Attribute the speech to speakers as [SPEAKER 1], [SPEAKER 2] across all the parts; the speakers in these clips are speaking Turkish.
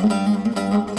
[SPEAKER 1] Música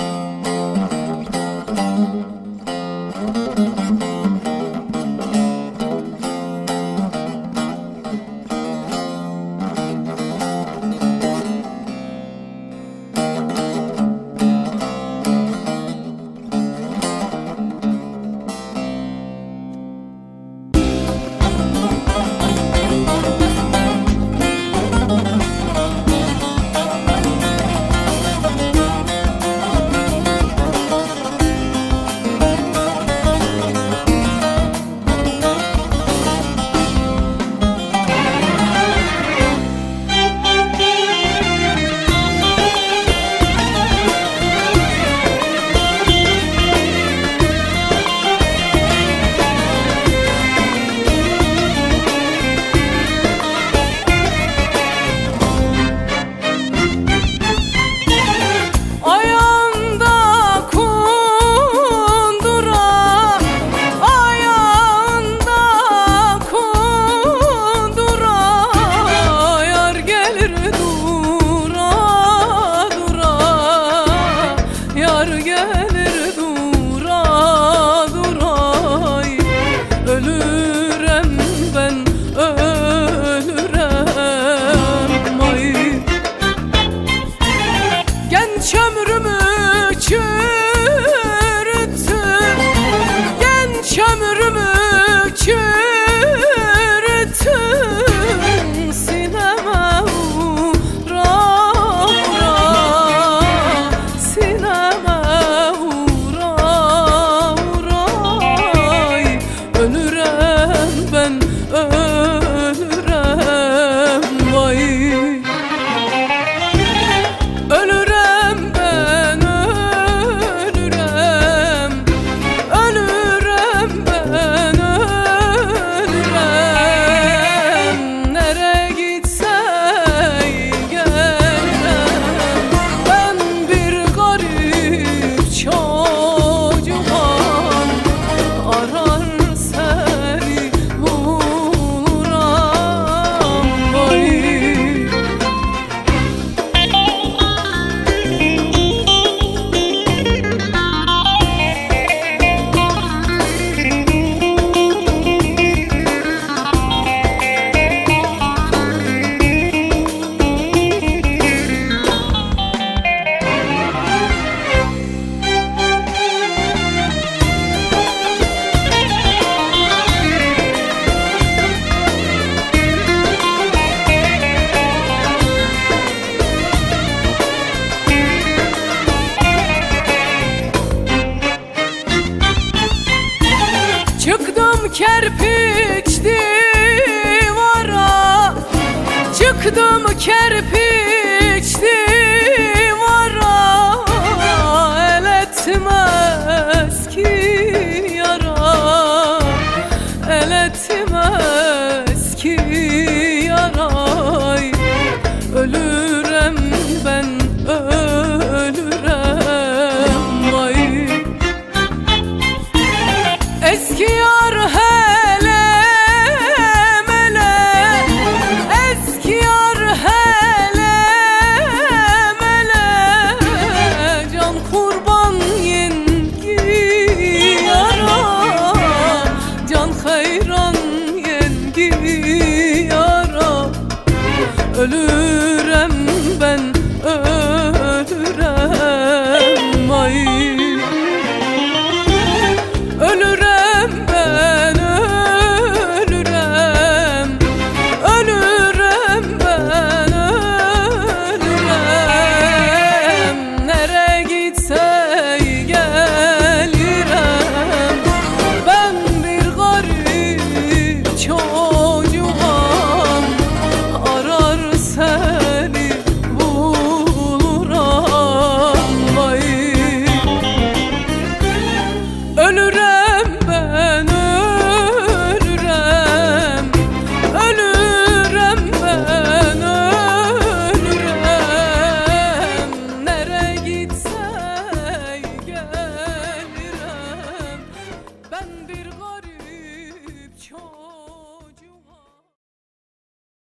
[SPEAKER 1] kerpiç divara. Çıktım kerpiç